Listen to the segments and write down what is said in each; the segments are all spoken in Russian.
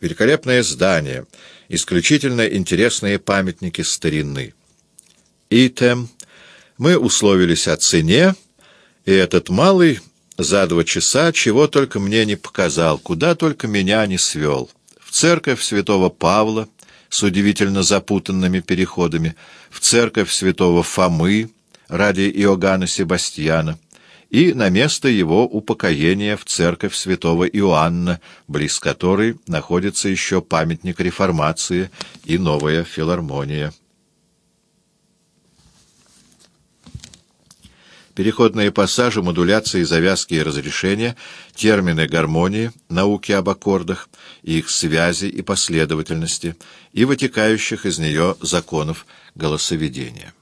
великолепное здание, исключительно интересные памятники старины. Итем, мы условились о цене, и этот малый за два часа чего только мне не показал, куда только меня не свел. В церковь святого Павла с удивительно запутанными переходами, в церковь святого Фомы ради Иоганна Себастьяна, и на место его упокоения в церковь святого Иоанна, близ которой находится еще памятник реформации и новая филармония. Переходные пассажи, модуляции, завязки и разрешения, термины гармонии, науки об аккордах, их связи и последовательности и вытекающих из нее законов голосоведения.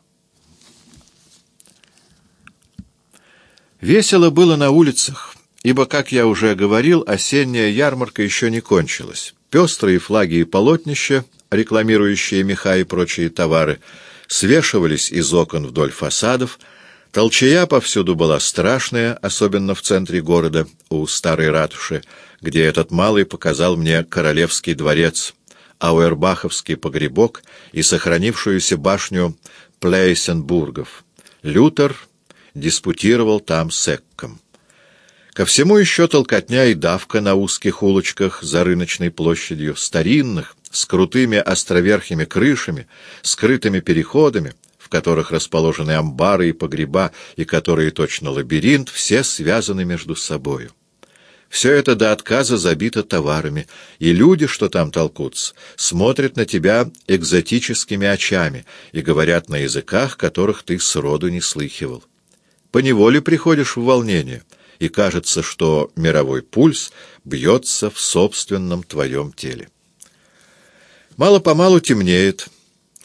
Весело было на улицах, ибо, как я уже говорил, осенняя ярмарка еще не кончилась. Пестрые флаги и полотнища, рекламирующие меха и прочие товары, свешивались из окон вдоль фасадов, толчая повсюду была страшная, особенно в центре города, у старой ратуши, где этот малый показал мне королевский дворец, ауэрбаховский погребок и сохранившуюся башню Плейсенбургов. Лютер диспутировал там с Экком. Ко всему еще толкотня и давка на узких улочках за рыночной площадью, старинных, с крутыми островерхими крышами, скрытыми переходами, в которых расположены амбары и погреба, и которые точно лабиринт, все связаны между собою. Все это до отказа забито товарами, и люди, что там толкутся, смотрят на тебя экзотическими очами и говорят на языках, которых ты сроду не слыхивал поневоле приходишь в волнение, и кажется, что мировой пульс бьется в собственном твоем теле. Мало-помалу темнеет,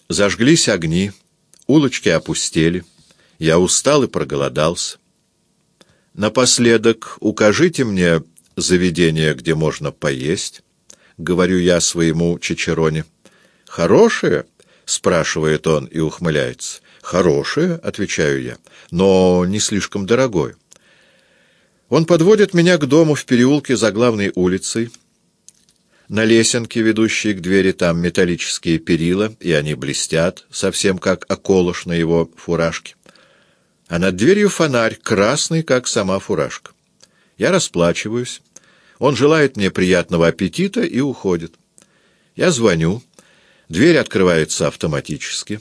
зажглись огни, улочки опустели, я устал и проголодался. Напоследок укажите мне заведение, где можно поесть, — говорю я своему Чичероне. «Хорошее?» — спрашивает он и ухмыляется. «Хорошее», — отвечаю я, — «но не слишком дорогое». Он подводит меня к дому в переулке за главной улицей. На лесенке, ведущей к двери, там металлические перила, и они блестят, совсем как околыш на его фуражке. А над дверью фонарь, красный, как сама фуражка. Я расплачиваюсь. Он желает мне приятного аппетита и уходит. Я звоню. Дверь открывается автоматически.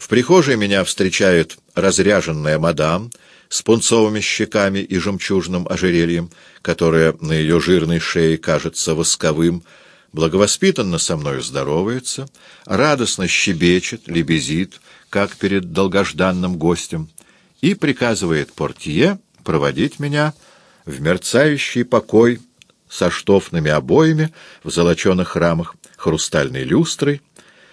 В прихожей меня встречает разряженная мадам с пунцовыми щеками и жемчужным ожерельем, которое на ее жирной шее кажется восковым, благовоспитанно со мною здоровается, радостно щебечет, лебезит, как перед долгожданным гостем, и приказывает портье проводить меня в мерцающий покой со штофными обоями в золоченых рамах, хрустальной люстрой,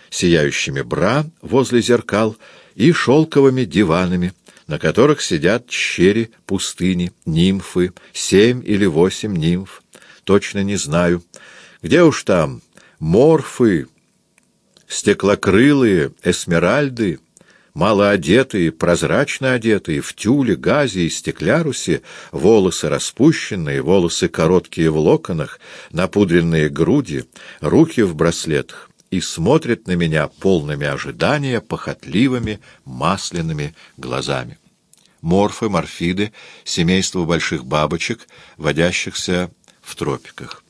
сияющими бра возле зеркал и шелковыми диванами, на которых сидят щери пустыни, нимфы, семь или восемь нимф, точно не знаю. Где уж там морфы, стеклокрылые, эсмеральды, малоодетые, прозрачно одетые, в тюле, газе и стеклярусе, волосы распущенные, волосы короткие в локонах, напудренные груди, руки в браслетах, и смотрит на меня полными ожидания, похотливыми, масляными глазами. Морфы, морфиды, семейство больших бабочек, водящихся в тропиках.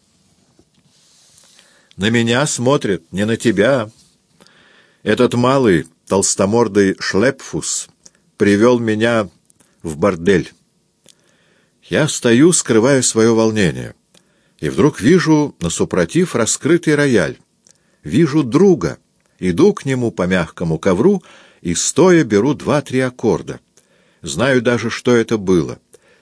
На меня смотрит, не на тебя. Этот малый, толстомордый шлепфус привел меня в бордель. Я стою, скрывая свое волнение, и вдруг вижу на супротив раскрытый рояль. Вижу друга, иду к нему по мягкому ковру и, стоя, беру два-три аккорда. Знаю даже, что это было,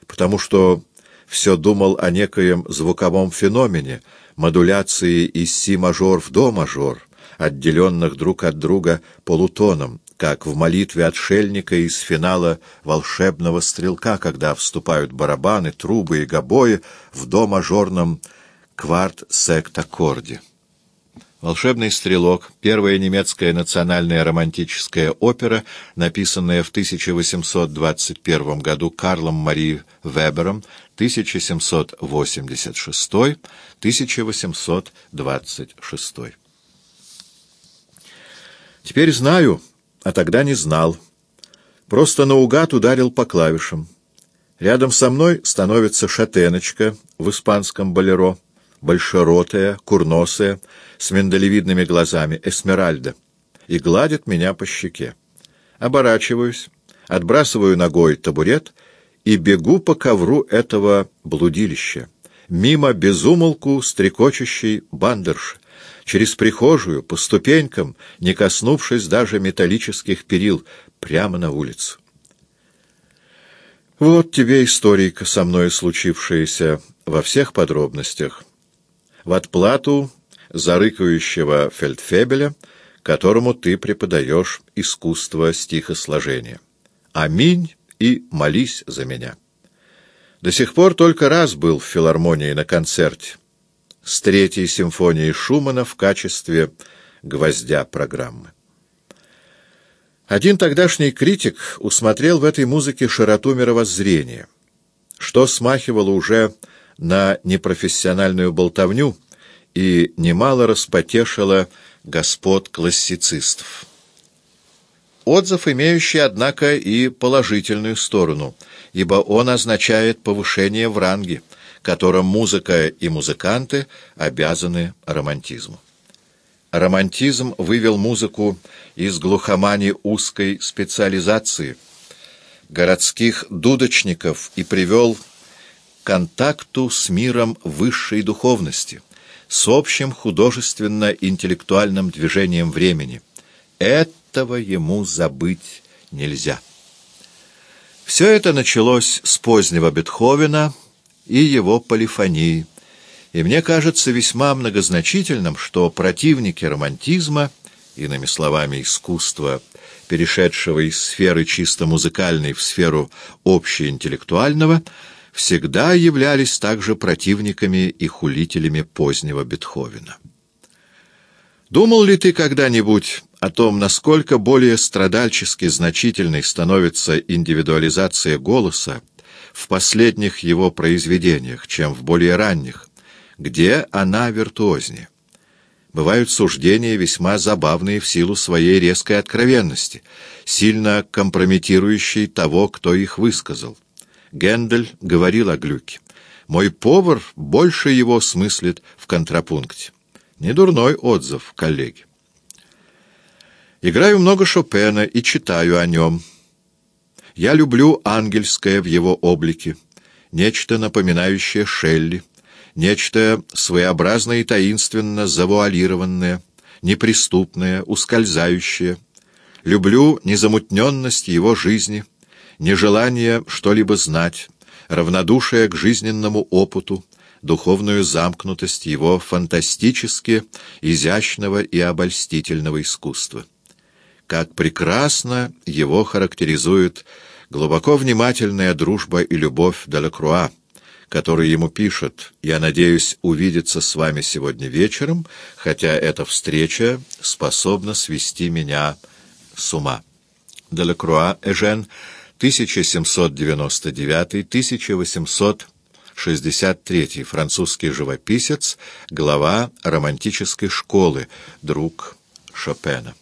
потому что все думал о некоем звуковом феномене, модуляции из си-мажор в до-мажор, отделенных друг от друга полутоном, как в молитве отшельника из финала «Волшебного стрелка», когда вступают барабаны, трубы и гобои в до-мажорном кварт-сект-аккорде. «Волшебный стрелок» — первая немецкая национальная романтическая опера, написанная в 1821 году Карлом Мари Вебером 1786-1826. Теперь знаю, а тогда не знал. Просто наугад ударил по клавишам. Рядом со мной становится шатеночка в испанском болеро, большеротая, курносая, с миндалевидными глазами, Эсмеральда, и гладит меня по щеке. Оборачиваюсь, отбрасываю ногой табурет и бегу по ковру этого блудилища, мимо безумолку стрекочущей бандерши, через прихожую, по ступенькам, не коснувшись даже металлических перил, прямо на улицу. Вот тебе историка со мной случившаяся во всех подробностях. В отплату зарыкающего фельдфебеля, которому ты преподаешь искусство стихосложения. Аминь и молись за меня. До сих пор только раз был в филармонии на концерте с третьей симфонией Шумана в качестве гвоздя программы. Один тогдашний критик усмотрел в этой музыке широту мировоззрения, что смахивало уже на непрофессиональную болтовню и немало распотешило господ классицистов. Отзыв, имеющий, однако, и положительную сторону, ибо он означает повышение в ранге, которым музыка и музыканты обязаны романтизму. Романтизм вывел музыку из глухомани узкой специализации, городских дудочников и привел контакту с миром высшей духовности, с общим художественно-интеллектуальным движением времени. Этого ему забыть нельзя. Все это началось с позднего Бетховена — и его полифонии, и мне кажется весьма многозначительным, что противники романтизма, иными словами искусства, перешедшего из сферы чисто музыкальной в сферу общеинтеллектуального, всегда являлись также противниками и хулителями позднего Бетховена. Думал ли ты когда-нибудь о том, насколько более страдальчески значительной становится индивидуализация голоса, в последних его произведениях, чем в более ранних, где она виртуознее. Бывают суждения весьма забавные в силу своей резкой откровенности, сильно компрометирующей того, кто их высказал. Гендель говорил о Глюке. «Мой повар больше его смыслит в контрапункте». Недурной отзыв, коллеги. Играю много Шопена и читаю о нем. Я люблю ангельское в его облике, нечто напоминающее Шелли, нечто своеобразное и таинственно завуалированное, неприступное, ускользающее. Люблю незамутненность его жизни, нежелание что-либо знать, равнодушие к жизненному опыту, духовную замкнутость его фантастически изящного и обольстительного искусства как прекрасно его характеризует глубоко внимательная дружба и любовь Делакруа, который ему пишет «Я надеюсь увидеться с вами сегодня вечером, хотя эта встреча способна свести меня с ума». Делакруа Эжен, 1799-1863, французский живописец, глава романтической школы, друг Шопена.